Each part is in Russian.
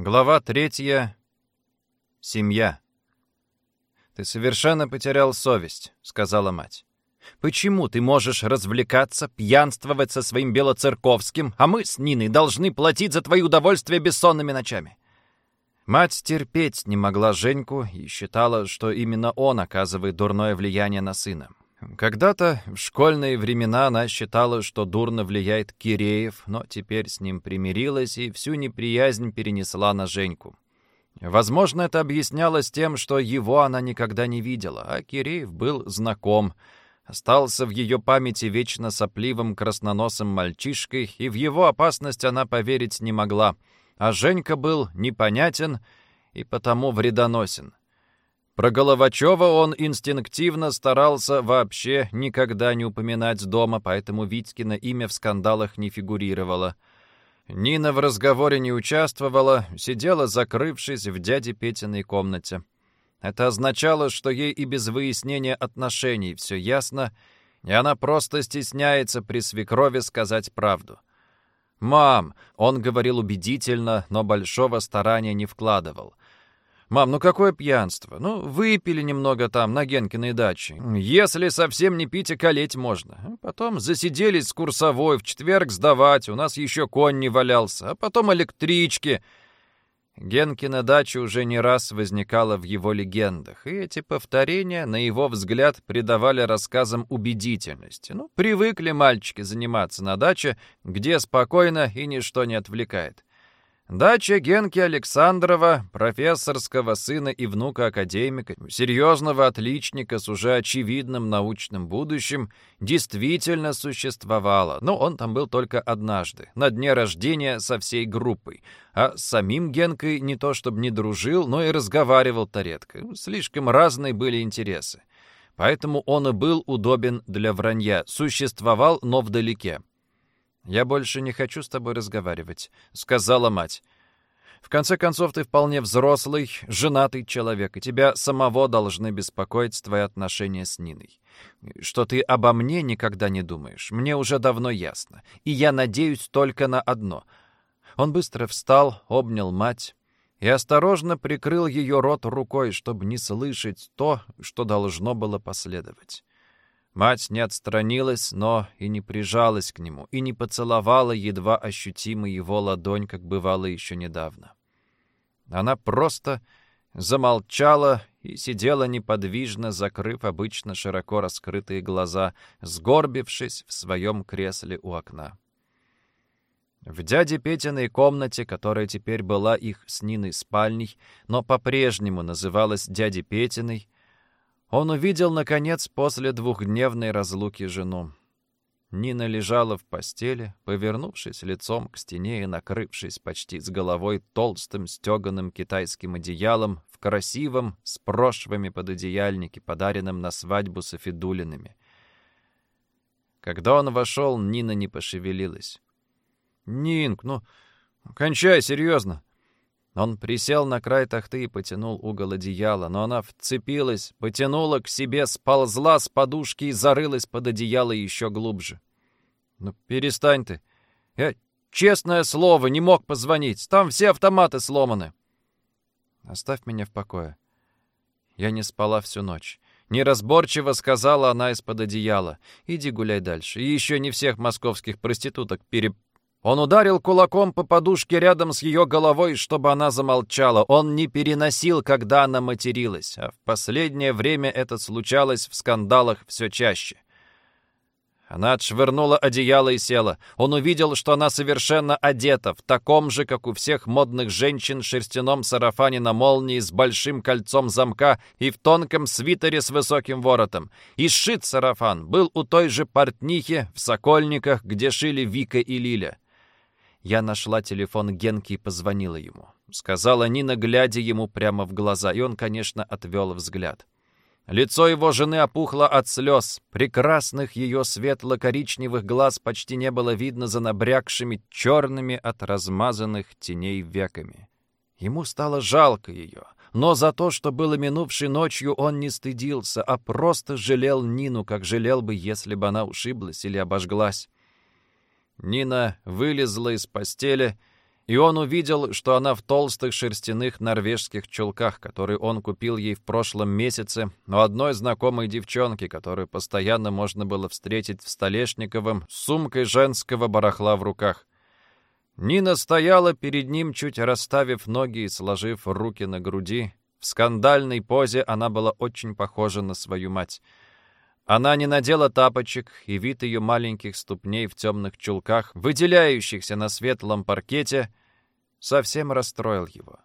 Глава третья. Семья. «Ты совершенно потерял совесть», — сказала мать. «Почему ты можешь развлекаться, пьянствовать со своим белоцерковским, а мы с Ниной должны платить за твои удовольствия бессонными ночами?» Мать терпеть не могла Женьку и считала, что именно он оказывает дурное влияние на сына. Когда-то в школьные времена она считала, что дурно влияет Киреев, но теперь с ним примирилась и всю неприязнь перенесла на Женьку. Возможно, это объяснялось тем, что его она никогда не видела, а Киреев был знаком. Остался в ее памяти вечно сопливым красноносым мальчишкой, и в его опасность она поверить не могла. А Женька был непонятен и потому вредоносен. Про Головачева он инстинктивно старался вообще никогда не упоминать дома, поэтому Витькино имя в скандалах не фигурировало. Нина в разговоре не участвовала, сидела, закрывшись в дяде Петиной комнате. Это означало, что ей и без выяснения отношений все ясно, и она просто стесняется при свекрови сказать правду. «Мам!» — он говорил убедительно, но большого старания не вкладывал. «Мам, ну какое пьянство? Ну, выпили немного там, на Генкиной даче. Если совсем не пить, и колеть можно. Потом засиделись с курсовой, в четверг сдавать, у нас еще конь не валялся. А потом электрички». Генкина дача уже не раз возникала в его легендах, и эти повторения, на его взгляд, придавали рассказам убедительности. Ну, привыкли мальчики заниматься на даче, где спокойно и ничто не отвлекает. Дача Генки Александрова, профессорского сына и внука академика, серьезного отличника с уже очевидным научным будущим, действительно существовала, но он там был только однажды, на дне рождения со всей группой, а с самим Генкой не то чтобы не дружил, но и разговаривал-то редко, слишком разные были интересы. Поэтому он и был удобен для вранья, существовал, но вдалеке. «Я больше не хочу с тобой разговаривать», — сказала мать. «В конце концов, ты вполне взрослый, женатый человек, и тебя самого должны беспокоить твои отношения с Ниной. Что ты обо мне никогда не думаешь, мне уже давно ясно, и я надеюсь только на одно». Он быстро встал, обнял мать и осторожно прикрыл ее рот рукой, чтобы не слышать то, что должно было последовать. Мать не отстранилась, но и не прижалась к нему, и не поцеловала едва ощутимо его ладонь, как бывало еще недавно. Она просто замолчала и сидела неподвижно, закрыв обычно широко раскрытые глаза, сгорбившись в своем кресле у окна. В дяде Петиной комнате, которая теперь была их с Ниной спальней, но по-прежнему называлась дяде Петиной, он увидел, наконец, после двухдневной разлуки жену. Нина лежала в постели, повернувшись лицом к стене и накрывшись почти с головой толстым стеганым китайским одеялом в красивом, с прошвами пододеяльнике, подаренном на свадьбу с Афидулинами. Когда он вошел, Нина не пошевелилась. «Нинк, ну, кончай, серьезно!» Он присел на край тахты и потянул угол одеяла, но она вцепилась, потянула к себе, сползла с подушки и зарылась под одеяло еще глубже. «Ну, перестань ты. Я, честное слово, не мог позвонить. Там все автоматы сломаны». «Оставь меня в покое». Я не спала всю ночь. Неразборчиво сказала она из-под одеяла. «Иди гуляй дальше. И еще не всех московских проституток переп...» Он ударил кулаком по подушке рядом с ее головой, чтобы она замолчала. Он не переносил, когда она материлась, а в последнее время это случалось в скандалах все чаще. Она отшвырнула одеяло и села. Он увидел, что она совершенно одета, в таком же, как у всех модных женщин, шерстяном сарафане на молнии с большим кольцом замка и в тонком свитере с высоким воротом. И сшит сарафан был у той же портнихи в Сокольниках, где шили Вика и Лиля. Я нашла телефон Генки и позвонила ему. Сказала Нина, глядя ему прямо в глаза, и он, конечно, отвел взгляд. Лицо его жены опухло от слез. Прекрасных ее светло-коричневых глаз почти не было видно за набрякшими черными от размазанных теней веками. Ему стало жалко ее, но за то, что было минувшей ночью, он не стыдился, а просто жалел Нину, как жалел бы, если бы она ушиблась или обожглась. Нина вылезла из постели И он увидел, что она в толстых шерстяных норвежских чулках, которые он купил ей в прошлом месяце у одной знакомой девчонки, которую постоянно можно было встретить в Столешниковом с сумкой женского барахла в руках. Нина стояла перед ним, чуть расставив ноги и сложив руки на груди. В скандальной позе она была очень похожа на свою мать. Она не надела тапочек, и вид ее маленьких ступней в темных чулках, выделяющихся на светлом паркете, совсем расстроил его.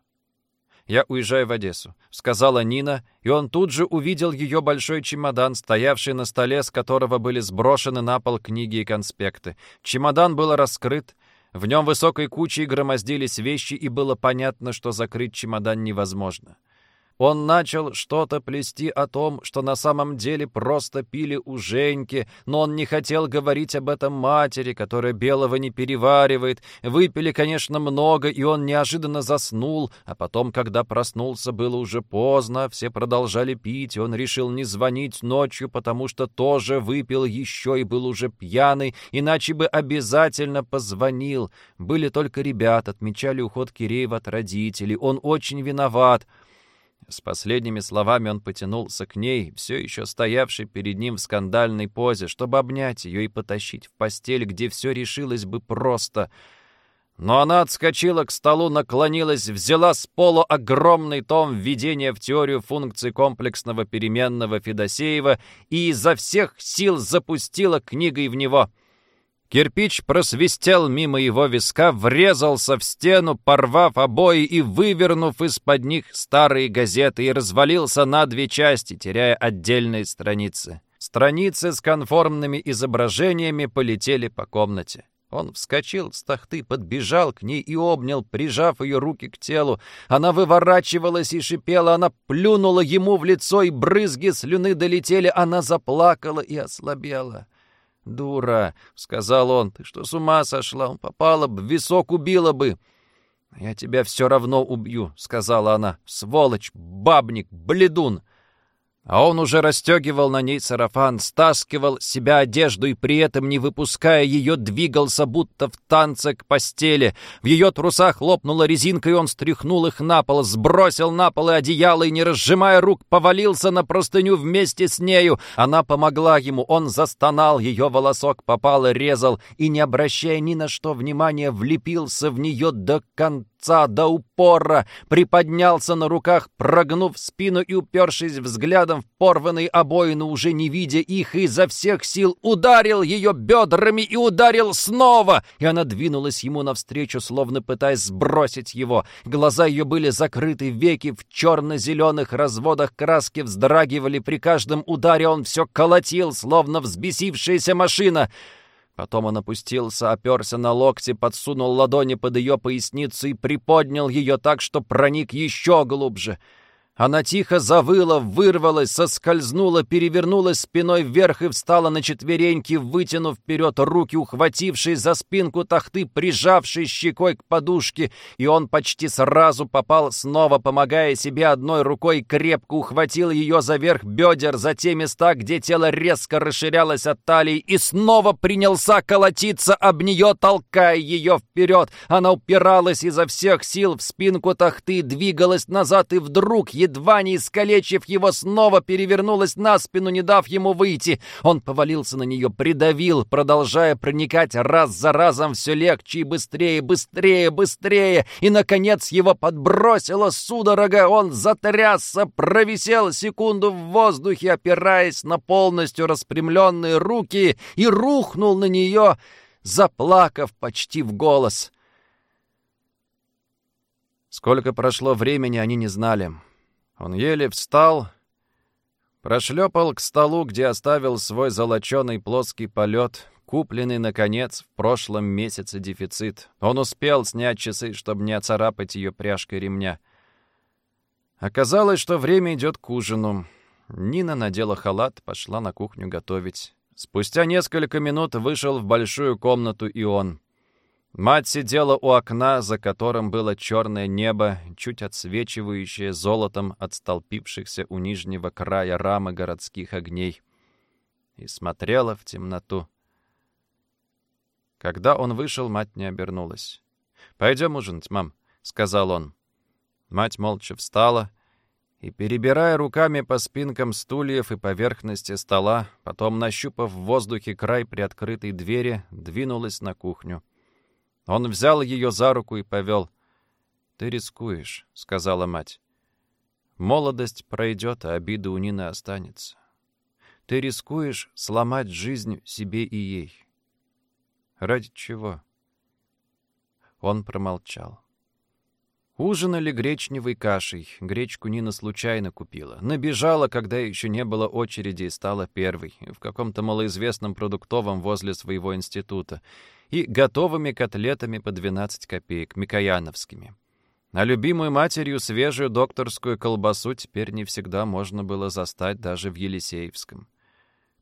«Я уезжаю в Одессу», — сказала Нина, и он тут же увидел ее большой чемодан, стоявший на столе, с которого были сброшены на пол книги и конспекты. Чемодан был раскрыт, в нем высокой кучей громоздились вещи, и было понятно, что закрыть чемодан невозможно. Он начал что-то плести о том, что на самом деле просто пили у Женьки, но он не хотел говорить об этом матери, которая белого не переваривает. Выпили, конечно, много, и он неожиданно заснул, а потом, когда проснулся, было уже поздно, все продолжали пить, и он решил не звонить ночью, потому что тоже выпил еще и был уже пьяный, иначе бы обязательно позвонил. Были только ребят, отмечали уход Киреева от родителей. Он очень виноват. С последними словами он потянулся к ней, все еще стоявшей перед ним в скандальной позе, чтобы обнять ее и потащить в постель, где все решилось бы просто. Но она отскочила к столу, наклонилась, взяла с пола огромный том введения в теорию функций комплексного переменного Федосеева и изо всех сил запустила книгой в него — Кирпич просвистел мимо его виска, врезался в стену, порвав обои и вывернув из-под них старые газеты, и развалился на две части, теряя отдельные страницы. Страницы с конформными изображениями полетели по комнате. Он вскочил с тахты, подбежал к ней и обнял, прижав ее руки к телу. Она выворачивалась и шипела, она плюнула ему в лицо, и брызги слюны долетели, она заплакала и ослабела. «Дура!» — сказал он. «Ты что, с ума сошла? Он попала бы, в висок убила бы!» «Я тебя все равно убью», — сказала она. «Сволочь! Бабник! Бледун!» А он уже расстегивал на ней сарафан, стаскивал с себя одежду и при этом, не выпуская ее, двигался, будто в танце к постели. В ее трусах лопнула резинка, и он стряхнул их на пол, сбросил на пол и одеяло и, не разжимая рук, повалился на простыню вместе с нею. Она помогла ему, он застонал, ее волосок попал и резал, и, не обращая ни на что внимания, влепился в нее до конца конца до упора, приподнялся на руках, прогнув спину и упершись взглядом в порванные обоины, уже не видя их, изо всех сил ударил ее бедрами и ударил снова, и она двинулась ему навстречу, словно пытаясь сбросить его. Глаза ее были закрыты, веки в черно-зеленых разводах краски вздрагивали при каждом ударе, он все колотил, словно взбесившаяся машина. Потом он опустился, оперся на локти, подсунул ладони под ее поясницу и приподнял ее так, что проник еще глубже — она тихо завыла, вырвалась, соскользнула, перевернулась спиной вверх и встала на четвереньки, вытянув вперед руки, ухватившись за спинку тахты, прижавшись щекой к подушке, и он почти сразу попал, снова помогая себе одной рукой, крепко ухватил ее за верх бедер, за те места, где тело резко расширялось от талии, и снова принялся колотиться об нее, толкая ее вперед. Она упиралась изо всех сил в спинку тахты, двигалась назад и вдруг едва не искалечив его, снова перевернулась на спину, не дав ему выйти. Он повалился на нее, придавил, продолжая проникать раз за разом все легче и быстрее, быстрее, быстрее. И, наконец, его подбросило судорога. Он затрясся, провисел секунду в воздухе, опираясь на полностью распрямленные руки, и рухнул на нее, заплакав почти в голос. Сколько прошло времени, они не знали. Он еле встал, прошлепал к столу, где оставил свой золоченый плоский полет, купленный, наконец, в прошлом месяце дефицит. Он успел снять часы, чтобы не оцарапать ее пряжкой ремня. Оказалось, что время идет к ужину. Нина надела халат, пошла на кухню готовить. Спустя несколько минут вышел в большую комнату и он. Мать сидела у окна, за которым было черное небо, чуть отсвечивающее золотом от столпившихся у нижнего края рамы городских огней, и смотрела в темноту. Когда он вышел, мать не обернулась. «Пойдем ужинать, мам», — сказал он. Мать молча встала и, перебирая руками по спинкам стульев и поверхности стола, потом, нащупав в воздухе край приоткрытой двери, двинулась на кухню. Он взял ее за руку и повел. «Ты рискуешь», — сказала мать. «Молодость пройдет, а обида у Нины останется. Ты рискуешь сломать жизнь себе и ей. Ради чего?» Он промолчал. Ужинали гречневой кашей. Гречку Нина случайно купила. Набежала, когда еще не было очереди, и стала первой. В каком-то малоизвестном продуктовом возле своего института. И готовыми котлетами по 12 копеек, микояновскими. А любимую матерью свежую докторскую колбасу теперь не всегда можно было застать даже в Елисеевском.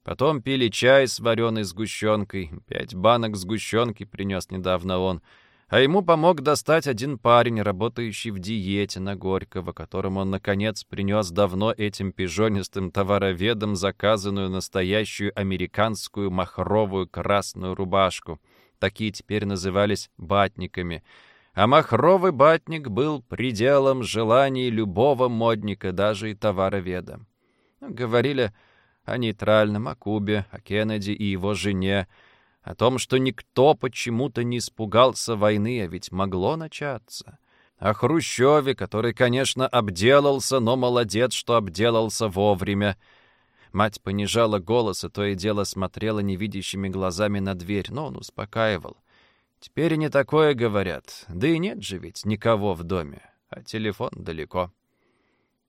Потом пили чай с вареной сгущенкой. Пять банок сгущенки принес недавно он — а ему помог достать один парень, работающий в диете на Горького, которому он, наконец, принес давно этим пижонистым товароведом заказанную настоящую американскую махровую красную рубашку. Такие теперь назывались батниками. А махровый батник был пределом желаний любого модника, даже и товароведа. Говорили о нейтральном, о Кубе, о Кеннеди и его жене, о том, что никто почему-то не испугался войны, а ведь могло начаться. О Хрущеве, который, конечно, обделался, но молодец, что обделался вовремя. Мать понижала голос и то и дело смотрела невидящими глазами на дверь, но он успокаивал. Теперь не такое говорят, да и нет же ведь никого в доме, а телефон далеко.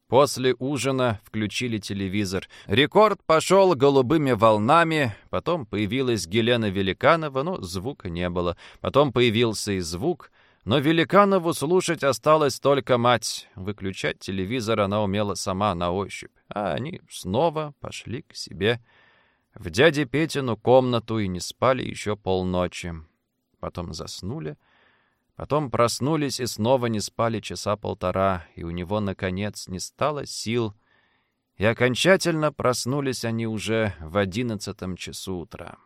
После ужина включили телевизор. Рекорд пошел голубыми волнами, потом появилась Гелена Великанова, но звука не было. Потом появился и звук, но Великанову слушать осталась только мать. Выключать телевизор она умела сама на ощупь. А они снова пошли к себе в дяде Петину комнату и не спали еще полночи. Потом заснули, Потом проснулись и снова не спали часа полтора, и у него, наконец, не стало сил, и окончательно проснулись они уже в одиннадцатом часу утра.